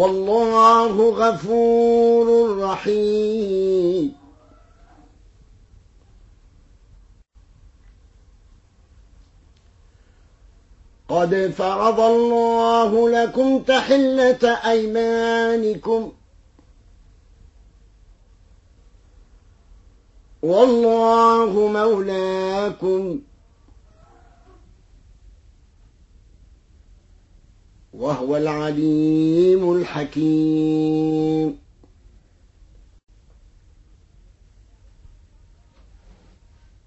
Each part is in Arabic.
والله غفور رحيم. قد فرض الله لكم تحلة أيمانكم. والله مولاكم وهو العليم الحكيم.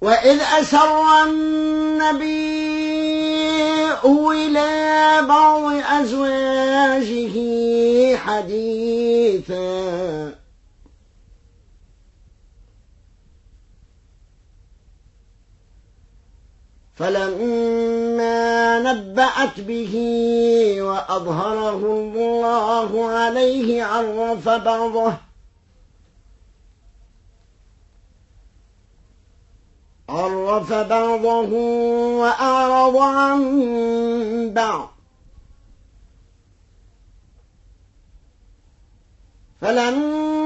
وإذ أسر النبي إلى بعض أزواجه حديثا. فلما نبأت به وأظهره الله عليه عرف بعضه. عرف بعضه وأعرض عن بعض. فلما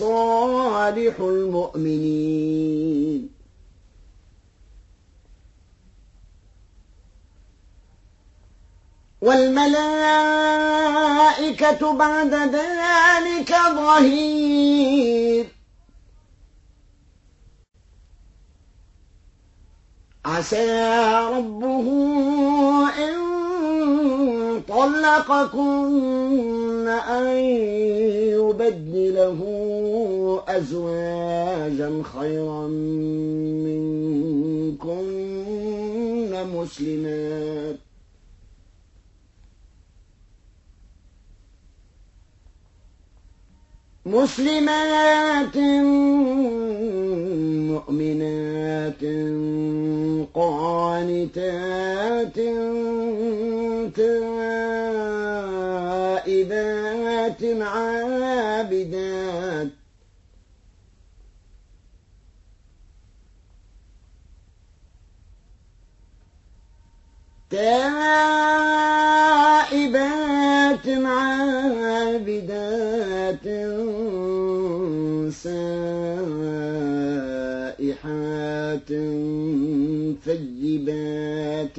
وصالح المؤمنين. والملائكة بعد ذلك ظهير. عسى ربه طلقكن أن يبدله أزواجا خيرا منكن مسلمات. مسلمات مؤمنات قانتات تائبات عابدات تائبات عابدات سائحات ثيبات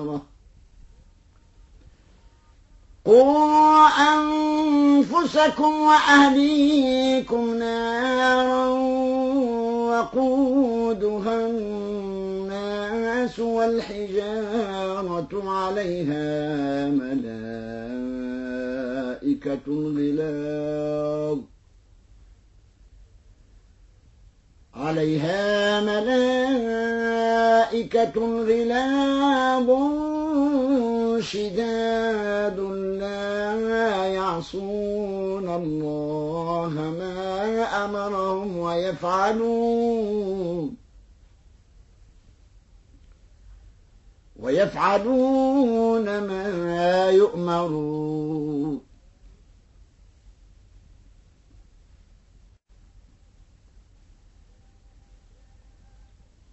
قوا أنفسكم وأهليكم نارا وقودها الناس والحجارة عليها ملائكة غلاظ عليها ملائكة غلاب شداد لا يعصون الله ما أمرهم ويفعلون ويفعلون ما يؤمرون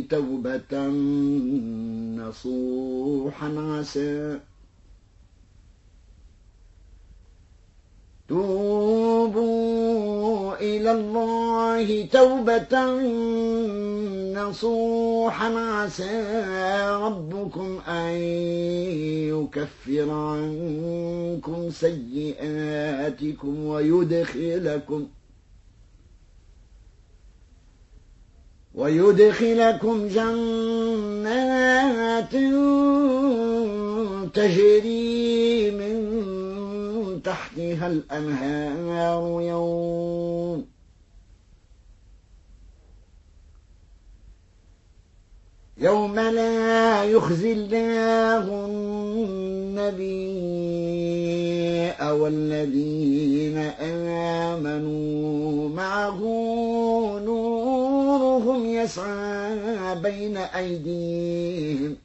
توبة نصوحا عسى. توبوا إلى الله توبة نصوحا عسى. ربكم أن يكفر عنكم سيئاتكم ويدخلكم ويدخلكم جنات تجري من تحتها الأنهار يوم يوم لا يخزي الله النبي والذين آمنوا معه نورهم يسعى بين أيديهم.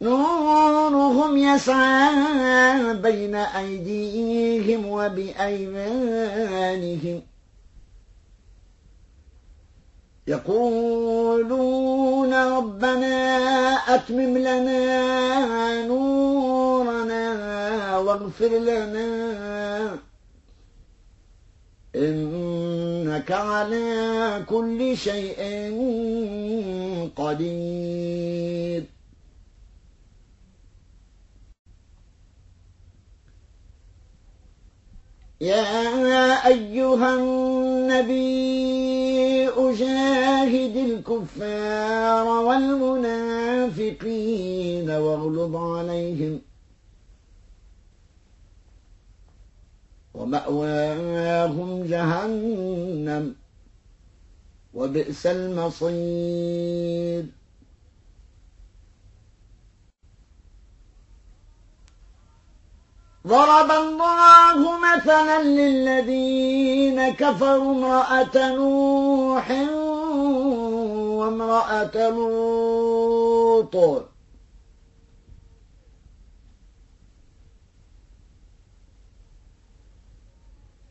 نورهم يسعى بين أيديهم وبأيمانهم. يقولون ربنا أتمم لنا نورنا واغفر لنا إنك على كل شيء قدير. يا أيها النبي أجاهد الكفار والمنافقين واغلظ عليهم ومأواهم جهنم. وبئس المصير. ضرب الله مثلا للذين كفروا امرأة نوح وامرأة لوط.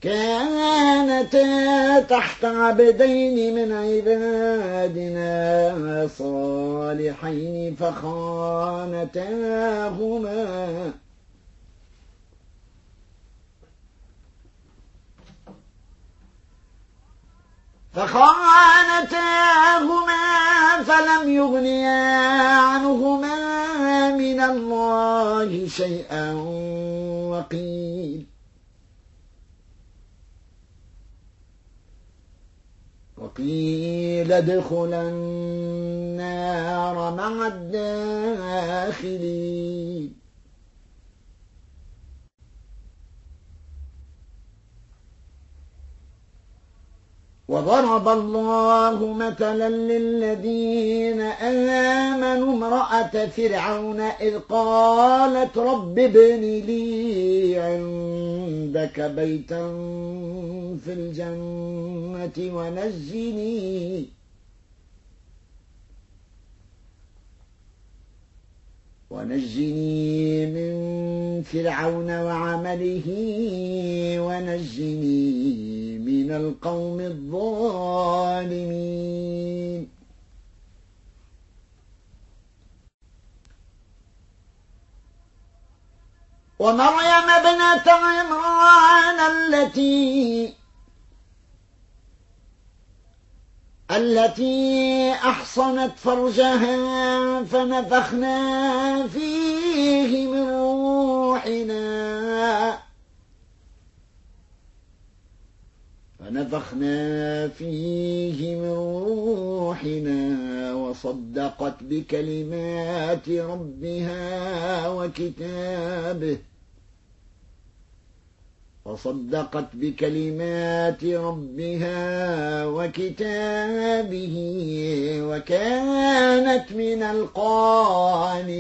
كانتا تحت عبدين من عبادنا صالحين فخانتاهما. فخانتاهما فلم يغنيا عنهما من الله شيئا وقيل وقيل ادخلا النار مع الداخلين. وضرب الله مثلا للذين آمنوا امرأة فرعون إذ قالت رب ابن لي عندك بيتا في الجنة ونجني. ونجني من فرعون وعمله ونجني من القوم الظالمين. ومريم ابنة عمران التي التي أحصنت فرجها فنفخنا فيه من روحنا فنفخنا فيه من روحنا وصدقت بكلمات ربها وكتابه. وصدقت بكلمات ربها وكتابه وكانت من القانتين.